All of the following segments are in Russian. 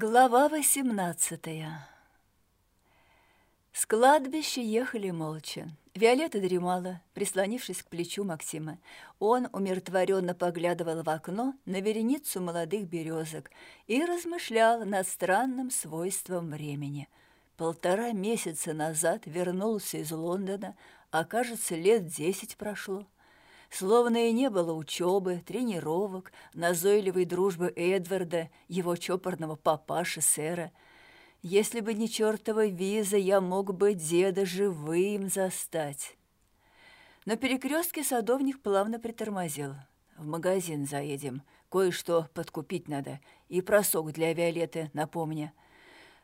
Глава восемнадцатая С кладбища ехали молча. Виолетта дремала, прислонившись к плечу Максима. Он умиротворенно поглядывал в окно на вереницу молодых березок и размышлял над странным свойством времени. Полтора месяца назад вернулся из Лондона, а, кажется, лет десять прошло. Словно и не было учебы, тренировок, назойливой дружбы Эдварда, его чопорного папаши сэра. Если бы не чертова виза, я мог бы деда живым застать. На перекрестке садовник плавно притормозил. В магазин заедем, кое-что подкупить надо, и просок для Виолетты, напомни.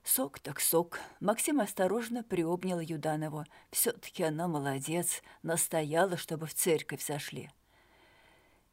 Сок так сок. Максим осторожно приобнял Юданову. Все-таки она молодец, настояла, чтобы в церковь зашли.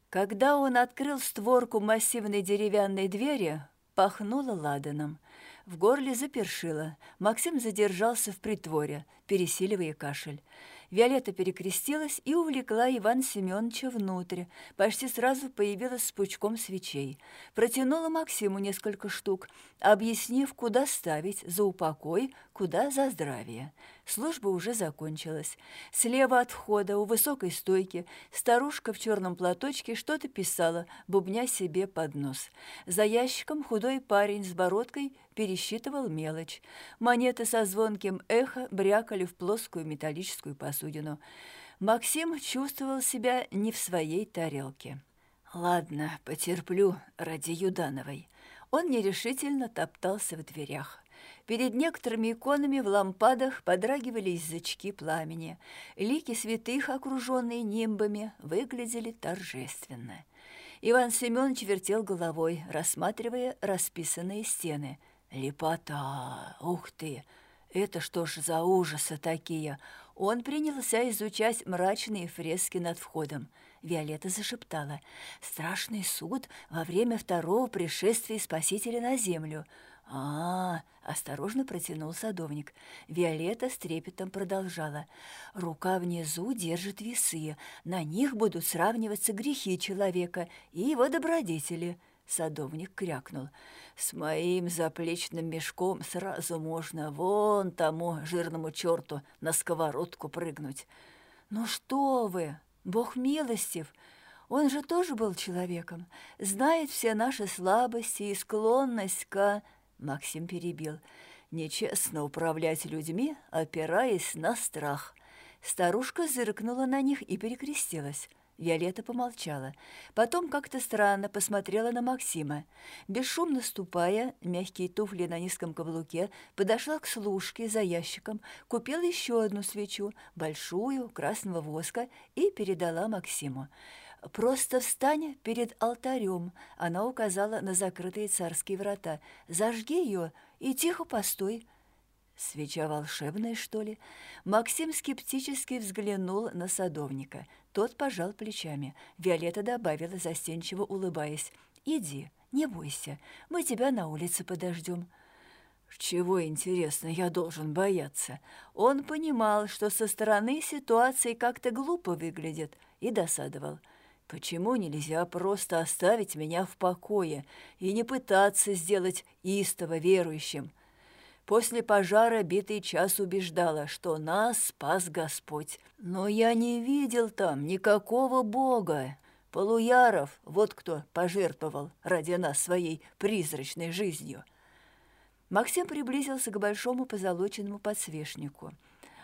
Когда он открыл створку массивной деревянной двери, пахнуло ладаном. В горле запершило. Максим задержался в притворе, пересиливая кашель. Виолетта перекрестилась и увлекла Ивана Семеновича внутрь. Почти сразу появилась с пучком свечей. Протянула Максиму несколько штук, объяснив, куда ставить за упокой, куда за здравие. Служба уже закончилась. Слева от входа, у высокой стойки, старушка в черном платочке что-то писала, бубня себе под нос. За ящиком худой парень с бородкой пересчитывал мелочь. Монеты со звонким эхо брякали в плоскую металлическую посудину. Максим чувствовал себя не в своей тарелке. «Ладно, потерплю ради Юдановой». Он нерешительно топтался в дверях. Перед некоторыми иконами в лампадах подрагивали язычки пламени. Лики святых, окруженные нимбами, выглядели торжественно. Иван Семенович вертел головой, рассматривая расписанные стены. «Лепота! Ух ты! Это что ж за ужасы такие!» Он принялся изучать мрачные фрески над входом. Виолетта зашептала. «Страшный суд во время второго пришествия Спасителя на землю». «А, осторожно протянул садовник. Виолетта с трепетом продолжала. «Рука внизу держит весы. На них будут сравниваться грехи человека и его добродетели». Садовник крякнул. «С моим заплечным мешком сразу можно вон тому жирному черту на сковородку прыгнуть». «Ну что вы, Бог милостив!» Он же тоже был человеком, знает все наши слабости и склонность к... Максим перебил. «Нечестно управлять людьми, опираясь на страх». Старушка зыркнула на них и перекрестилась. Виолетта помолчала. Потом как-то странно посмотрела на Максима. Бесшумно ступая, мягкие туфли на низком каблуке, подошла к служке за ящиком, купила еще одну свечу, большую, красного воска, и передала Максиму. «Просто встань перед алтарем», — она указала на закрытые царские врата. «Зажги ее и тихо постой». Свеча волшебная, что ли? Максим скептически взглянул на садовника. Тот пожал плечами. Виолетта добавила, застенчиво улыбаясь. «Иди, не бойся, мы тебя на улице подождем». Чего, интересно, я должен бояться? Он понимал, что со стороны ситуации как-то глупо выглядит, и досадовал – Почему нельзя просто оставить меня в покое и не пытаться сделать истово верующим? После пожара битый час убеждала, что нас спас Господь. Но я не видел там никакого Бога. Полуяров, вот кто пожертвовал ради нас своей призрачной жизнью. Максим приблизился к большому позолоченному подсвечнику.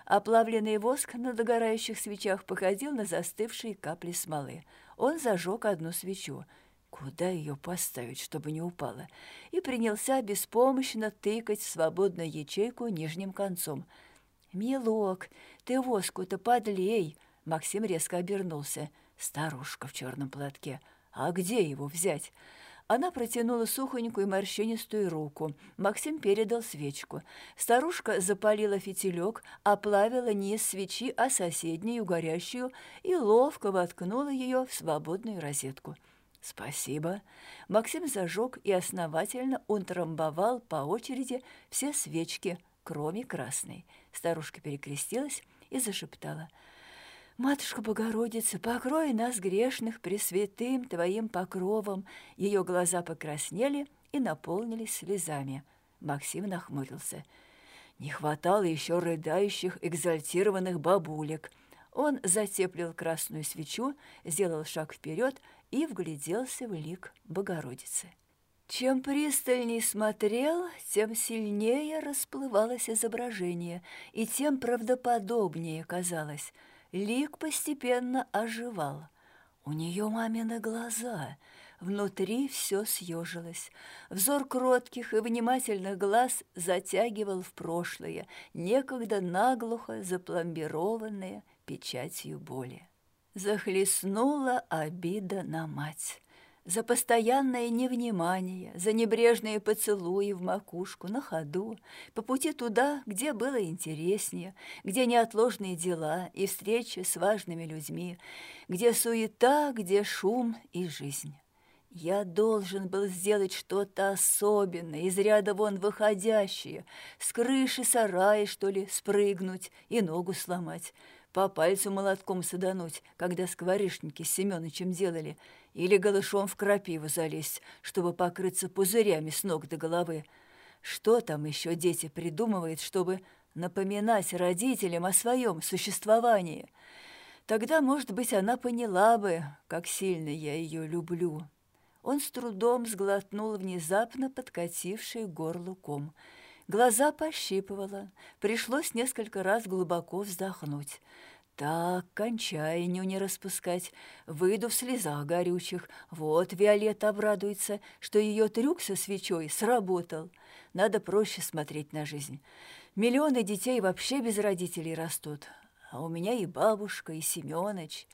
Оплавленный воск на догорающих свечах походил на застывшие капли смолы. Он зажег одну свечу. Куда ее поставить, чтобы не упала? И принялся беспомощно тыкать в свободную ячейку нижним концом. «Милок, ты воску-то подлей!» Максим резко обернулся. Старушка в черном платке. «А где его взять?» Она протянула сухонькую морщинистую руку. Максим передал свечку. Старушка запалила фитилек, оплавила не из свечи, а соседнюю горящую и ловко воткнула ее в свободную розетку. «Спасибо». Максим зажег и основательно утрамбовал по очереди все свечки, кроме красной. Старушка перекрестилась и зашептала – «Матушка Богородица, покрой нас грешных пресвятым Твоим покровом!» Ее глаза покраснели, и наполнились слезами. Максим нахмурился. Не хватало еще рыдающих, экзальтированных бабулек. Он затеплил красную свечу, сделал шаг вперед и вгляделся в лик Богородицы. Чем пристальней смотрел, тем сильнее расплывалось изображение, и тем правдоподобнее казалось. Лик постепенно оживал. У нее мамины глаза, внутри все съежилось. Взор кротких и внимательных глаз затягивал в прошлое, некогда наглухо запломбированное печатью боли. Захлестнула обида на мать за постоянное невнимание, за небрежные поцелуи в макушку, на ходу, по пути туда, где было интереснее, где неотложные дела и встречи с важными людьми, где суета, где шум и жизнь. Я должен был сделать что-то особенное, из ряда вон выходящее, с крыши сарая, что ли, спрыгнуть и ногу сломать, по пальцу молотком садануть, когда скворечники с Семёнычем делали — или голышом в крапиву залезть, чтобы покрыться пузырями с ног до головы. Что там еще дети придумывают, чтобы напоминать родителям о своем существовании? Тогда, может быть, она поняла бы, как сильно я ее люблю. Он с трудом сглотнул внезапно подкативший горло ком. Глаза пощипывало, пришлось несколько раз глубоко вздохнуть. Так, кончайню не распускать, выйду в слезах горючих. Вот Виолетта обрадуется, что ее трюк со свечой сработал. Надо проще смотреть на жизнь. Миллионы детей вообще без родителей растут. А у меня и бабушка, и Семёныч.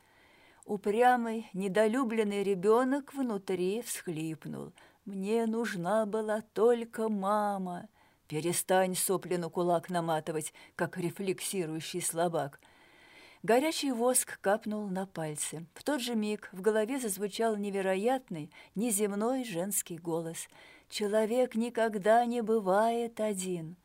Упрямый, недолюбленный ребенок внутри всхлипнул. Мне нужна была только мама. Перестань соплину кулак наматывать, как рефлексирующий слабак – Горячий воск капнул на пальцы. В тот же миг в голове зазвучал невероятный, неземной женский голос. «Человек никогда не бывает один».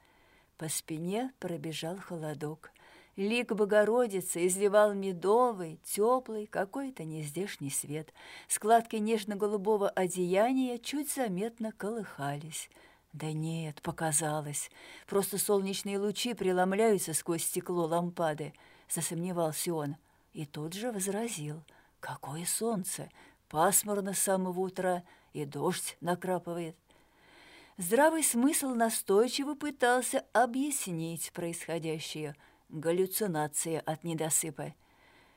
По спине пробежал холодок. Лик Богородицы изливал медовый, теплый, какой-то нездешний свет. Складки нежно-голубого одеяния чуть заметно колыхались. Да нет, показалось. Просто солнечные лучи преломляются сквозь стекло лампады засомневался он, и тут же возразил. «Какое солнце! Пасмурно с самого утра, и дождь накрапывает». Здравый смысл настойчиво пытался объяснить происходящее. Галлюцинация от недосыпа.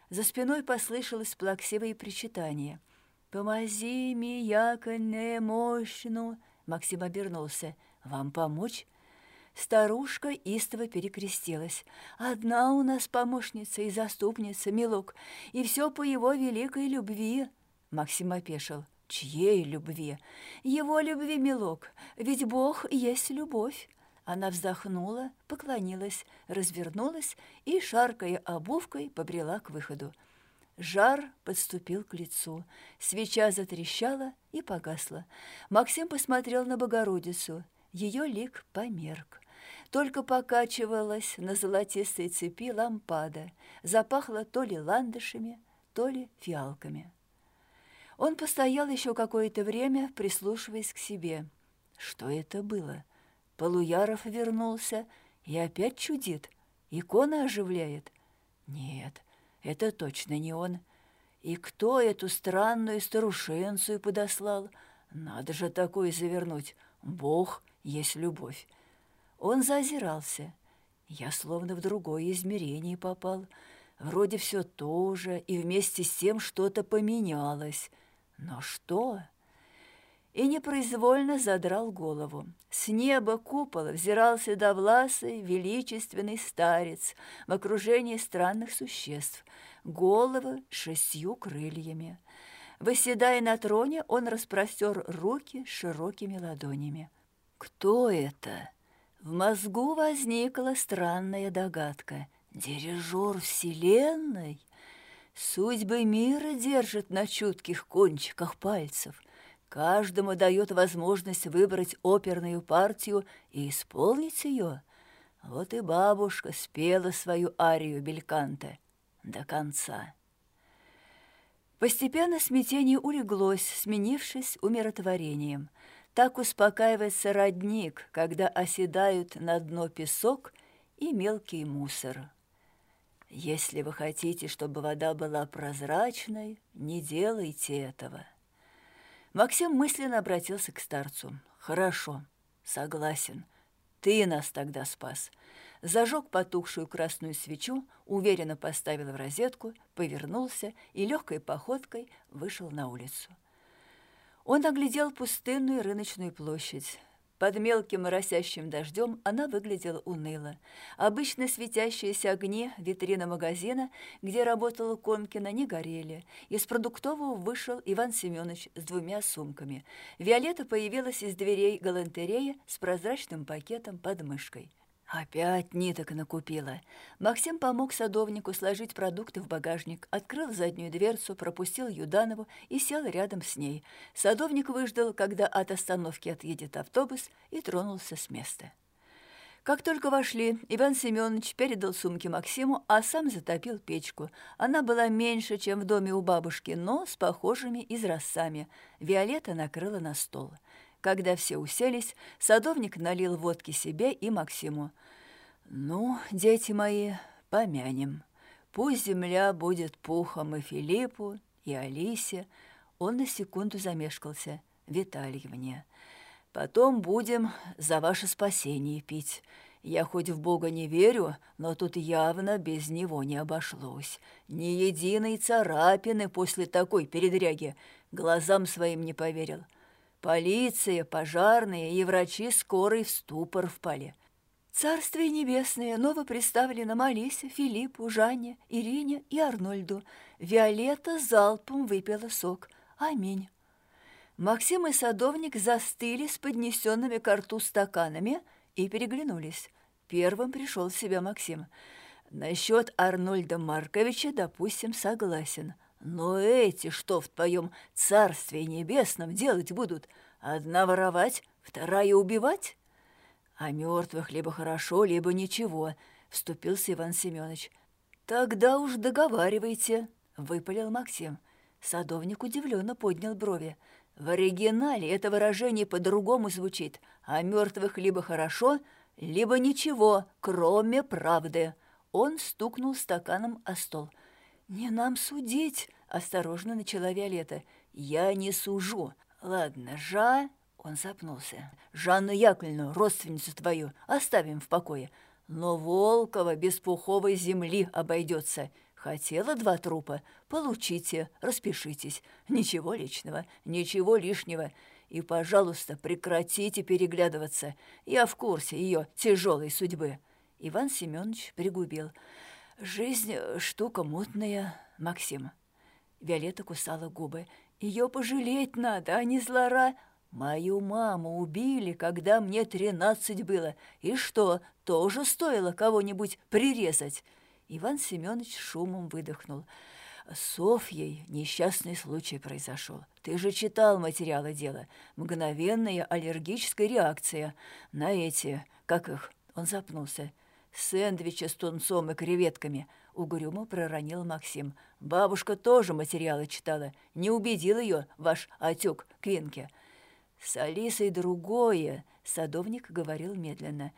За спиной послышалось плаксивое причитание. «Помози ми, яко не мощну!» Максим обернулся. «Вам помочь?» Старушка истово перекрестилась. «Одна у нас помощница и заступница, милок, и все по его великой любви». Максим опешил. «Чьей любви?» «Его любви, милок, ведь Бог есть любовь». Она вздохнула, поклонилась, развернулась и, шаркая обувкой, побрела к выходу. Жар подступил к лицу. Свеча затрещала и погасла. Максим посмотрел на Богородицу. Ее лик померк. Только покачивалась на золотистой цепи лампада, запахло то ли ландышами, то ли фиалками. Он постоял еще какое-то время, прислушиваясь к себе. Что это было? Полуяров вернулся и опять чудит, икона оживляет. Нет, это точно не он. И кто эту странную старушенцию подослал? Надо же такое завернуть. Бог есть любовь. Он зазирался. Я словно в другое измерение попал. Вроде все то же, и вместе с тем что-то поменялось. Но что? И непроизвольно задрал голову. С неба купола взирался довласый, величественный старец в окружении странных существ, головы шестью крыльями. Выседая на троне, он распростер руки широкими ладонями. «Кто это?» В мозгу возникла странная догадка. Дирижер Вселенной? Судьбы мира держит на чутких кончиках пальцев. Каждому дает возможность выбрать оперную партию и исполнить ее. Вот и бабушка спела свою арию Бельканте до конца. Постепенно смятение улеглось, сменившись умиротворением – Так успокаивается родник, когда оседают на дно песок и мелкий мусор. Если вы хотите, чтобы вода была прозрачной, не делайте этого. Максим мысленно обратился к старцу. «Хорошо, согласен. Ты нас тогда спас». Зажег потухшую красную свечу, уверенно поставил в розетку, повернулся и легкой походкой вышел на улицу. Он оглядел пустынную рыночную площадь. Под мелким моросящим дождем она выглядела уныло. Обычно светящиеся огни витрина магазина, где работала Комкина, не горели. Из продуктового вышел Иван Семенович с двумя сумками. Виолетта появилась из дверей галантерея с прозрачным пакетом под мышкой. Опять ниток накупила. Максим помог садовнику сложить продукты в багажник, открыл заднюю дверцу, пропустил Юданову и сел рядом с ней. Садовник выждал, когда от остановки отъедет автобус, и тронулся с места. Как только вошли, Иван Семенович передал сумки Максиму, а сам затопил печку. Она была меньше, чем в доме у бабушки, но с похожими изразцами. Виолетта накрыла на стол. Когда все уселись, садовник налил водки себе и Максиму. «Ну, дети мои, помянем. Пусть земля будет пухом и Филиппу, и Алисе». Он на секунду замешкался. «Витальевне, потом будем за ваше спасение пить». Я хоть в Бога не верю, но тут явно без него не обошлось. Ни единой царапины после такой передряги. Глазам своим не поверил. Полиция, пожарные и врачи скорой в ступор впали. Царствие небесное новоприставлено Алисе, Филиппу, Жанне, Ирине и Арнольду. Виолетта залпом выпила сок. Аминь. Максим и садовник застыли с поднесенными к рту стаканами и переглянулись. Первым пришел в себя Максим. Насчет Арнольда Марковича, допустим, согласен. Но эти что в твоем царстве небесном делать будут? Одна воровать, вторая убивать? А мертвых либо хорошо, либо ничего, вступился Иван Семенович. Тогда уж договаривайте, выпалил Максим. Садовник удивленно поднял брови. В оригинале это выражение по-другому звучит, а мертвых либо хорошо, либо ничего, кроме правды. Он стукнул стаканом о стол – «Не нам судить», — осторожно начала Виолетта. «Я не сужу. Ладно, Жа...» — он запнулся. «Жанну Яковлевну, родственницу твою, оставим в покое. Но Волкова без пуховой земли обойдется. Хотела два трупа? Получите, распишитесь. Ничего личного, ничего лишнего. И, пожалуйста, прекратите переглядываться. Я в курсе ее тяжелой судьбы». Иван Семенович пригубил. «Жизнь — штука мутная, Максим». Виолетта кусала губы. Ее пожалеть надо, а не злора. Мою маму убили, когда мне тринадцать было. И что, тоже стоило кого-нибудь прирезать?» Иван Семенович шумом выдохнул. С Софьей несчастный случай произошел. Ты же читал материалы дела. Мгновенная аллергическая реакция на эти, как их, он запнулся, сэндвичи с тунцом и креветками», — угрюмо проронил Максим. «Бабушка тоже материалы читала. Не убедил ее ваш отек Квинке». «С Алисой другое», — садовник говорил медленно.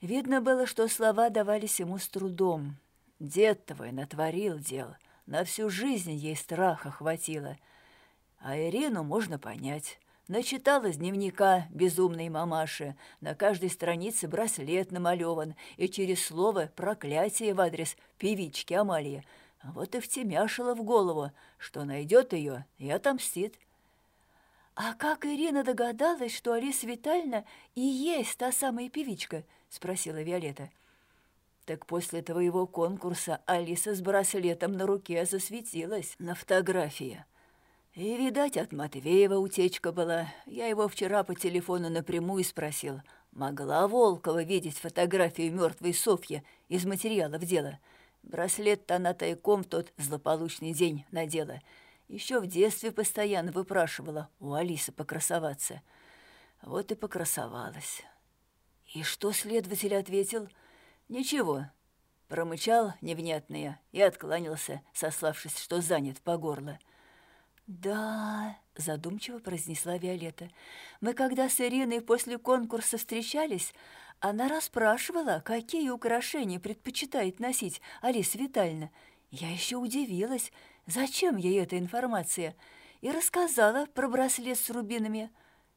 Видно было, что слова давались ему с трудом. «Дед твой натворил дел. На всю жизнь ей страха хватило. А Ирину можно понять. Начитала из дневника безумной мамаши. На каждой странице браслет намалеван, и через слово проклятие в адрес певички Амалии. Вот и втемяшила в голову, что найдет ее и отомстит. «А как Ирина догадалась, что Алиса Витальевна и есть та самая певичка?» — спросила Виолетта. Так после твоего конкурса Алиса с браслетом на руке засветилась на фотографии. И, видать, от Матвеева утечка была. Я его вчера по телефону напрямую спросил, могла Волкова видеть фотографию мертвой Софьи из материалов дела. Браслет-то она тайком в тот злополучный день надела. Еще в детстве постоянно выпрашивала у Алисы покрасоваться. Вот и покрасовалась. И что следователь ответил? Ничего. Промычал невнятное и откланялся, сославшись, что занят по горло. «Да», — задумчиво произнесла Виолетта. «Мы когда с Ириной после конкурса встречались, она расспрашивала, какие украшения предпочитает носить Алиса Витальевна. Я еще удивилась, зачем ей эта информация, и рассказала про браслет с рубинами.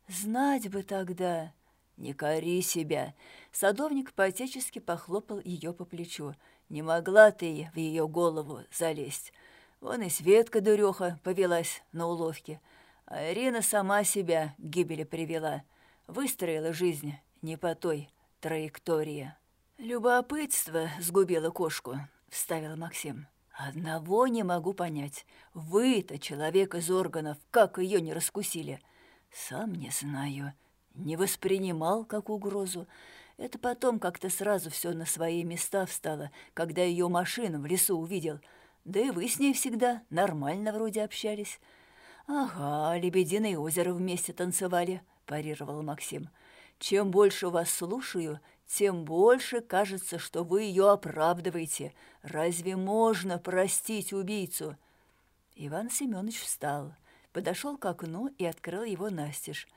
Знать бы тогда. Не кори себя. Садовник поотечески похлопал ее по плечу. Не могла ты в ее голову залезть. Вон и Светка дуреха повелась на уловки. А Ирина сама себя к гибели привела. Выстроила жизнь не по той траектории. «Любопытство сгубило кошку», — вставил Максим. «Одного не могу понять. Вы-то, человек из органов, как ее не раскусили?» «Сам не знаю. Не воспринимал как угрозу. Это потом как-то сразу все на свои места встало, когда ее машину в лесу увидел. Да и вы с ней всегда нормально вроде общались». «Ага, Лебединое озеро вместе танцевали», – парировал Максим. «Чем больше вас слушаю, тем больше кажется, что вы ее оправдываете. Разве можно простить убийцу?» Иван Семенович встал, подошел к окну и открыл его настежь.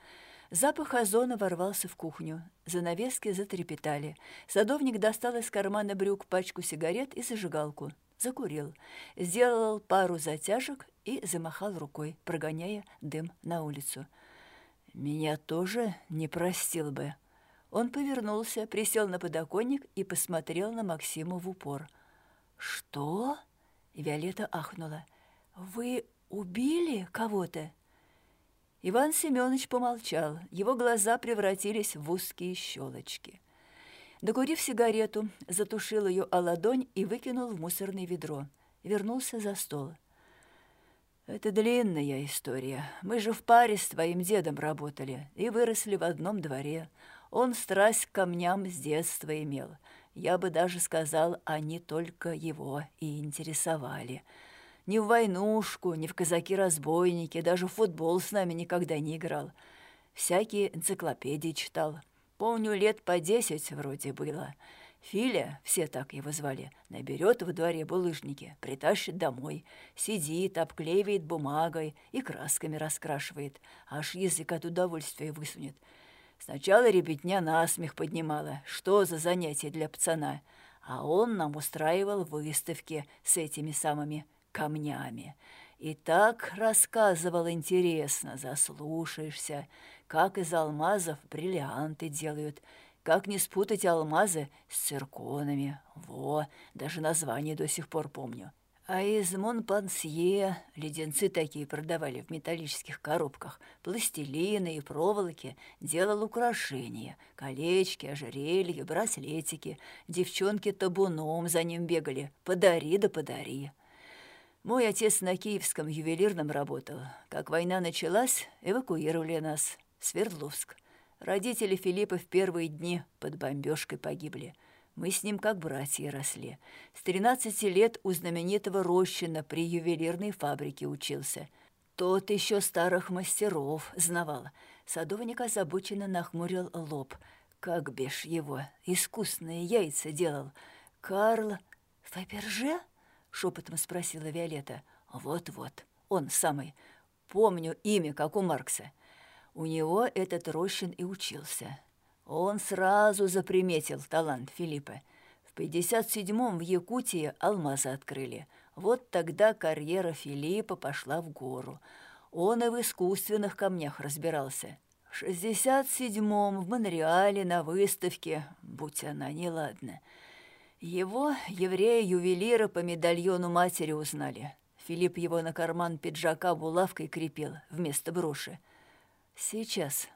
Запах озона ворвался в кухню. Занавески затрепетали. Садовник достал из кармана брюк пачку сигарет и зажигалку. Закурил. Сделал пару затяжек и замахал рукой, прогоняя дым на улицу. «Меня тоже не простил бы», он повернулся, присел на подоконник и посмотрел на Максима в упор. «Что?» — Виолетта ахнула. «Вы убили кого-то?» Иван Семенович помолчал. Его глаза превратились в узкие щелочки. Докурив сигарету, затушил ее о ладонь и выкинул в мусорное ведро. Вернулся за стол. «Это длинная история. Мы же в паре с твоим дедом работали и выросли в одном дворе. Он страсть к камням с детства имел. Я бы даже сказал, они только его и интересовали. Ни в войнушку, ни в казаки-разбойники, даже в футбол с нами никогда не играл. Всякие энциклопедии читал. Помню, лет по десять вроде было. Филя, все так его звали, наберет во дворе булыжники, притащит домой, сидит, обклеивает бумагой и красками раскрашивает, аж язык от удовольствия высунет – Сначала ребятня насмех поднимала, что за занятие для пацана, а он нам устраивал выставки с этими самыми камнями. И так рассказывал интересно, заслушаешься, как из алмазов бриллианты делают, как не спутать алмазы с цирконами. Во, даже название до сих пор помню. А из Монпансье леденцы такие продавали в металлических коробках, пластилины и проволоки, делал украшения, колечки, ожерелья, браслетики. Девчонки табуном за ним бегали, подари да подари. Мой отец на киевском ювелирном работал. Как война началась, эвакуировали нас Свердловск. Родители Филиппа в первые дни под бомбежкой погибли – мы с ним как братья росли. С 13 лет у знаменитого Рощина при ювелирной фабрике учился. Тот еще старых мастеров знавал. Садовник озабоченно нахмурил лоб. Как бишь его, искусные яйца делал. Карл Фаберже? Шепотом спросила Виолетта. Вот-вот, он самый. Помню имя, как у Маркса. У него этот Рощин и учился. Он сразу заприметил талант Филиппа. В 57-м в Якутии алмазы открыли. Вот тогда карьера Филиппа пошла в гору. Он и в искусственных камнях разбирался. В 67-м в Монреале на выставке, будь она неладна. Его, еврея-ювелира, по медальону матери узнали. Филипп его на карман пиджака булавкой крепил вместо броши. Сейчас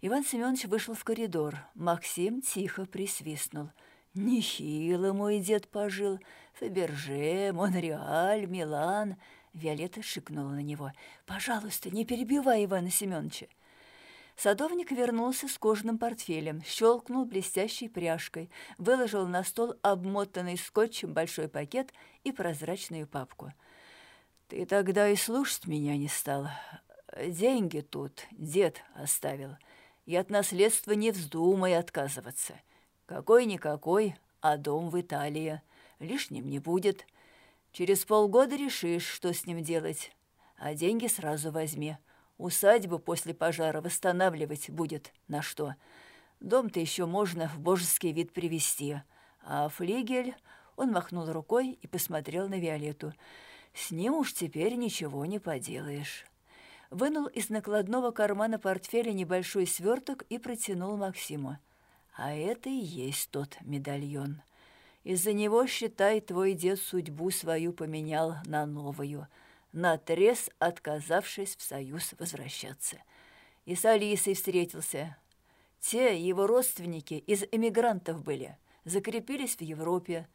Иван Семенович вышел в коридор. Максим тихо присвистнул. «Нехило мой дед пожил. Фаберже, Монреаль, Милан». Виолетта шикнула на него. «Пожалуйста, не перебивай Ивана Семеновича». Садовник вернулся с кожаным портфелем, щелкнул блестящей пряжкой, выложил на стол обмотанный скотчем большой пакет и прозрачную папку. «Ты тогда и слушать меня не стал. Деньги тут дед оставил и от наследства не вздумай отказываться. Какой-никакой, а дом в Италии. Лишним не будет. Через полгода решишь, что с ним делать. а деньги сразу возьми. Усадьбу после пожара восстанавливать будет на что. Дом-то еще можно в божеский вид привести, а флигель...» Он махнул рукой и посмотрел на Виолетту. «С ним уж теперь ничего не поделаешь». Вынул из накладного кармана портфеля небольшой сверток и протянул Максиму. «А это и есть тот медальон. Из-за него, считай, твой дед судьбу свою поменял на новую, наотрез отказавшись в союз возвращаться. И с Алисой встретился. Те его родственники из эмигрантов были, закрепились в Европе,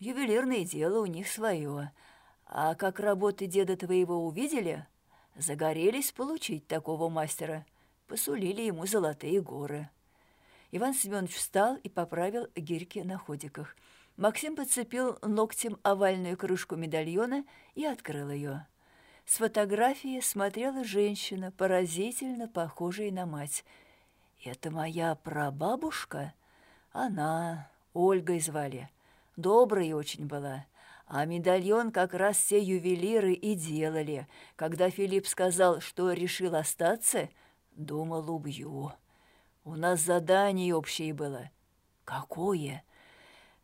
Ювелирное дело у них свое. А как работы деда твоего увидели, загорелись получить такого мастера. Посулили ему золотые горы. Иван Семенович встал и поправил гирьки на ходиках. Максим подцепил ногтем овальную крышку медальона и открыл ее. С фотографии смотрела женщина, поразительно похожая на мать. «Это моя прабабушка?» «Она, Ольгой звали» доброй очень была. А медальон как раз все ювелиры и делали. Когда Филипп сказал, что решил остаться, думал, убью. У нас задание общее было. Какое?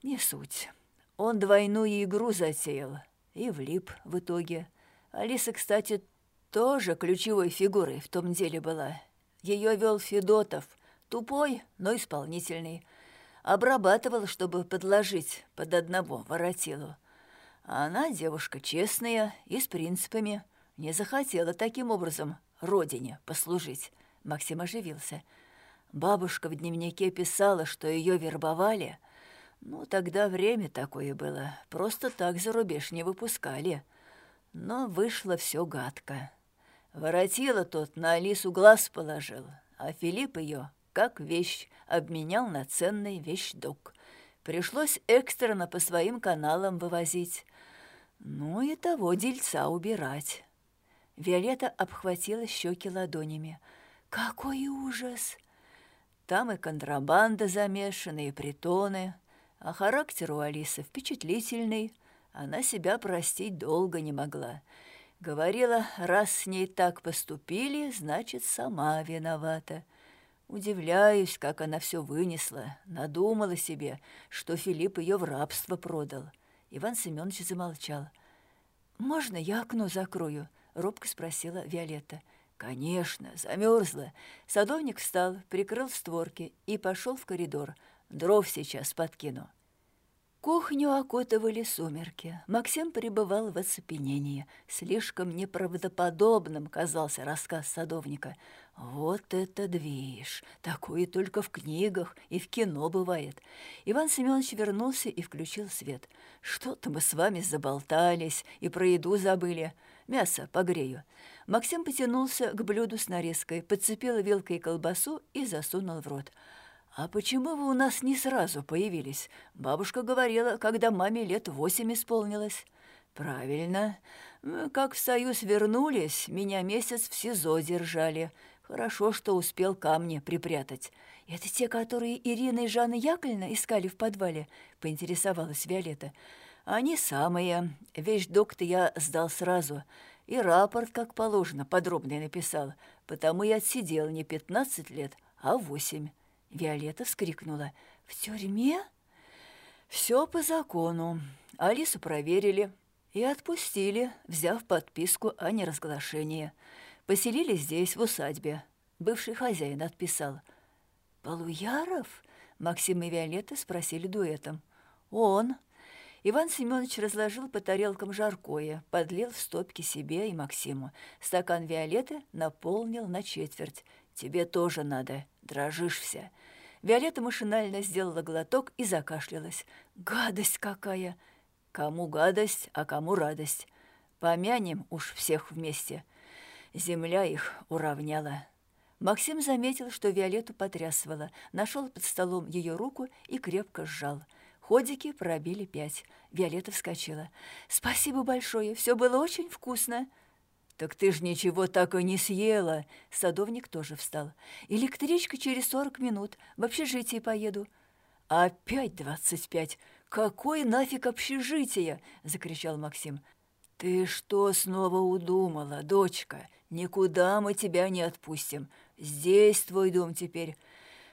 Не суть. Он двойную игру затеял и влип в итоге. Алиса, кстати, тоже ключевой фигурой в том деле была. Ее вел Федотов, тупой, но исполнительный обрабатывал, чтобы подложить под одного воротилу. Она девушка честная и с принципами, не захотела таким образом родине послужить. Максим оживился. Бабушка в дневнике писала, что ее вербовали. Ну, тогда время такое было, просто так за рубеж не выпускали. Но вышло все гадко. Воротила тот на Алису глаз положил, а Филипп ее как вещь, обменял на ценный вещдок. Пришлось экстренно по своим каналам вывозить. Ну и того дельца убирать. Виолетта обхватила щеки ладонями. «Какой ужас!» Там и контрабанда замешана, и притоны. А характер у Алисы впечатлительный. Она себя простить долго не могла. Говорила, раз с ней так поступили, значит, сама виновата. Удивляюсь, как она все вынесла, надумала себе, что Филипп ее в рабство продал. Иван Семенович замолчал. «Можно я окно закрою?» — робко спросила Виолетта. «Конечно, замерзла». Садовник встал, прикрыл створки и пошел в коридор. «Дров сейчас подкину». Кухню окутывали сумерки. Максим пребывал в оцепенении. Слишком неправдоподобным казался рассказ садовника. Вот это движ! Такое только в книгах и в кино бывает. Иван Семенович вернулся и включил свет. Что-то мы с вами заболтались и про еду забыли. Мясо погрею. Максим потянулся к блюду с нарезкой, подцепил вилкой колбасу и засунул в рот. «А почему вы у нас не сразу появились? Бабушка говорила, когда маме лет восемь исполнилось». «Правильно. Как в Союз вернулись, меня месяц в СИЗО держали. Хорошо, что успел камни припрятать. Это те, которые Ирина и Жанна Яковлевна искали в подвале?» — поинтересовалась Виолетта. «Они самые. Вещь док я сдал сразу. И рапорт, как положено, подробный написал. Потому и отсидел не пятнадцать лет, а восемь». Виолетта вскрикнула. «В тюрьме?» «Все по закону. Алису проверили и отпустили, взяв подписку о неразглашении. Поселили здесь, в усадьбе. Бывший хозяин отписал». «Полуяров?» Максим и Виолетта спросили дуэтом. «Он». Иван Семенович разложил по тарелкам жаркое, подлил в стопки себе и Максиму. Стакан Виолетты наполнил на четверть. «Тебе тоже надо, дрожишь вся». Виолетта машинально сделала глоток и закашлялась. «Гадость какая!» «Кому гадость, а кому радость? Помянем уж всех вместе». Земля их уравняла. Максим заметил, что Виолетту потрясывала, нашел под столом ее руку и крепко сжал. Ходики пробили пять. Виолетта вскочила. «Спасибо большое, все было очень вкусно!» «Так ты ж ничего так и не съела!» Садовник тоже встал. «Электричка через сорок минут. В общежитие поеду». «Опять двадцать пять! Какое нафиг общежитие?» — закричал Максим. «Ты что снова удумала, дочка? Никуда мы тебя не отпустим. Здесь твой дом теперь.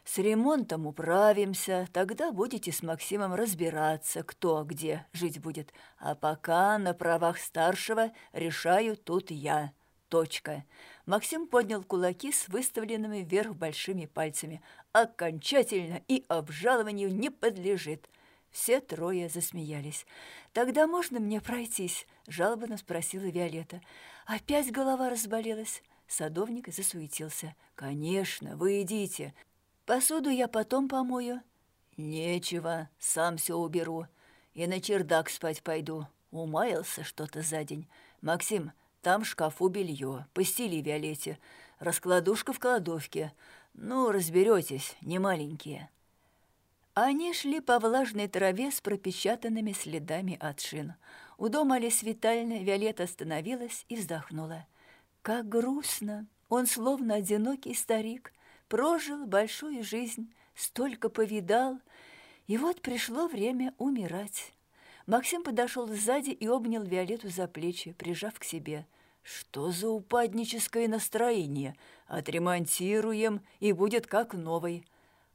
С ремонтом управимся, тогда будете с Максимом разбираться, кто где жить будет. А пока на правах старшего решаю тут я. Точка. Максим поднял кулаки с выставленными вверх большими пальцами. Окончательно и обжалованию не подлежит. Все трое засмеялись. «Тогда можно мне пройтись?» – жалобно спросила Виолетта. «Опять голова разболелась?» Садовник засуетился. «Конечно, вы идите. Посуду я потом помою». «Нечего, сам все уберу. И на чердак спать пойду. Умаялся что-то за день. Максим, там в шкафу белье. Постели Виолетте. Раскладушка в кладовке. Ну, разберетесь, не маленькие». Они шли по влажной траве с пропечатанными следами от шин. У дома Алис Виолетта остановилась и вздохнула. Как грустно! Он словно одинокий старик, прожил большую жизнь, столько повидал, и вот пришло время умирать. Максим подошел сзади и обнял Виолетту за плечи, прижав к себе. «Что за упадническое настроение? Отремонтируем, и будет как новый.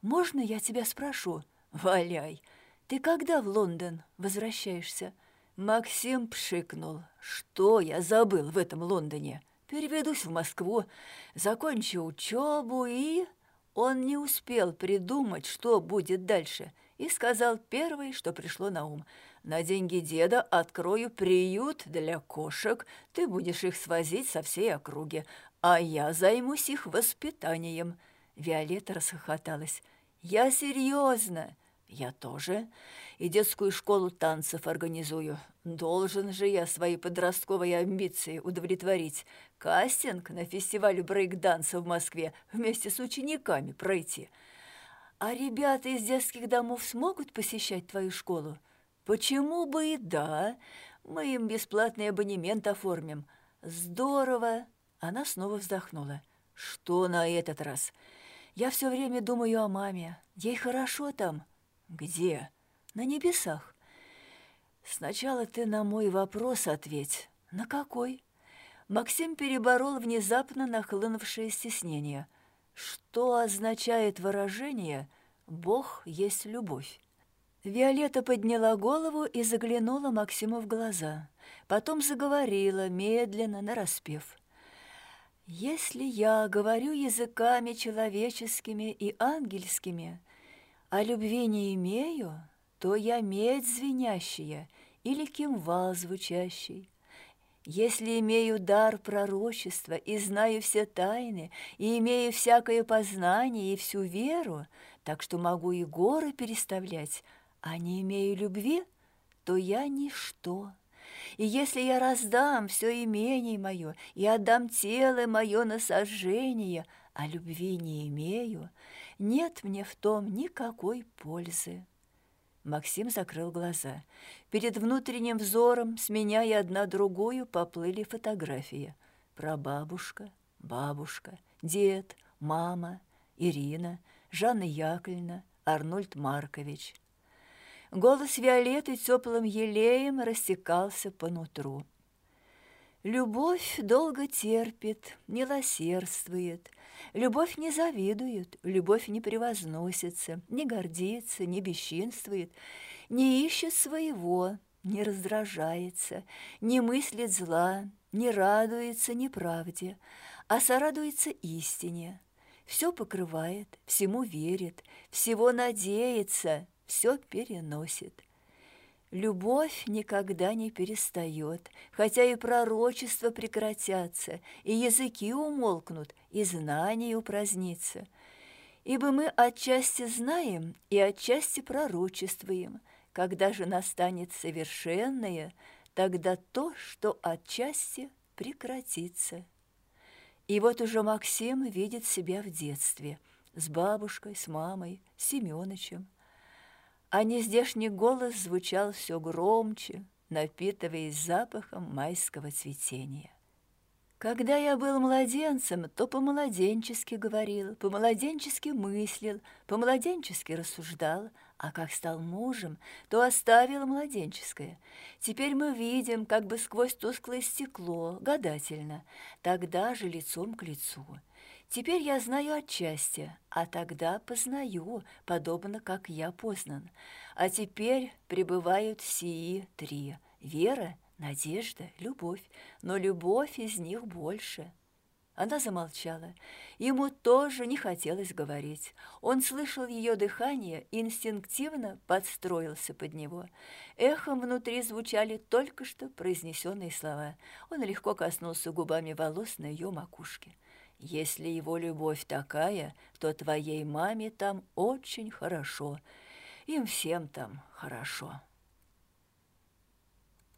«Можно я тебя спрошу?» «Валяй! Ты когда в Лондон возвращаешься?» Максим пшикнул. «Что я забыл в этом Лондоне? Переведусь в Москву, закончу учебу и...» Он не успел придумать, что будет дальше, и сказал первое, что пришло на ум. «На деньги деда открою приют для кошек, ты будешь их свозить со всей округи, а я займусь их воспитанием». Виолетта расхохоталась. «Я серьезно!» «Я тоже. И детскую школу танцев организую. Должен же я свои подростковые амбиции удовлетворить. Кастинг на фестивале брейк-данса в Москве вместе с учениками пройти. А ребята из детских домов смогут посещать твою школу? Почему бы и да? Мы им бесплатный абонемент оформим. Здорово!» Она снова вздохнула. «Что на этот раз?» Я все время думаю о маме. Ей хорошо там. Где? На небесах. Сначала ты на мой вопрос ответь. На какой? Максим переборол внезапно нахлынувшее стеснение. Что означает выражение «Бог есть любовь»? Виолетта подняла голову и заглянула Максиму в глаза. Потом заговорила, медленно, нараспев. Если я говорю языками человеческими и ангельскими, а любви не имею, то я медь звенящая или кимвал звучащий. Если имею дар пророчества и знаю все тайны, и имею всякое познание и всю веру, так что могу и горы переставлять, а не имею любви, то я ничто. И если я раздам все имение мое и отдам тело мое на сожжение, а любви не имею, нет мне в том никакой пользы. Максим закрыл глаза. Перед внутренним взором, сменяя одна другую, поплыли фотографии. Прабабушка, бабушка, дед, мама, Ирина, Жанна Яковлевна, Арнольд Маркович – Голос Виолетты теплым елеем растекался по нутру. Любовь долго терпит, милосердствует. Любовь не завидует, любовь не превозносится, не гордится, не бесчинствует, не ищет своего, не раздражается, не мыслит зла, не радуется неправде, а сорадуется истине. Все покрывает, всему верит, всего надеется, все переносит. Любовь никогда не перестает, хотя и пророчества прекратятся, и языки умолкнут, и знания упразднится. Ибо мы отчасти знаем и отчасти пророчествуем. Когда же настанет совершенное, тогда то, что отчасти прекратится. И вот уже Максим видит себя в детстве с бабушкой, с мамой, с Семёнычем – а нездешний голос звучал все громче, напитываясь запахом майского цветения. Когда я был младенцем, то по-младенчески говорил, по-младенчески мыслил, по-младенчески рассуждал, а как стал мужем, то оставил младенческое. Теперь мы видим, как бы сквозь тусклое стекло, гадательно, тогда же лицом к лицу. Теперь я знаю отчасти, а тогда познаю, подобно как я познан. А теперь пребывают сии три – вера – надежда, любовь, но любовь из них больше. Она замолчала. Ему тоже не хотелось говорить. Он слышал ее дыхание и инстинктивно подстроился под него. Эхом внутри звучали только что произнесенные слова. Он легко коснулся губами волос на ее макушке. «Если его любовь такая, то твоей маме там очень хорошо. Им всем там хорошо».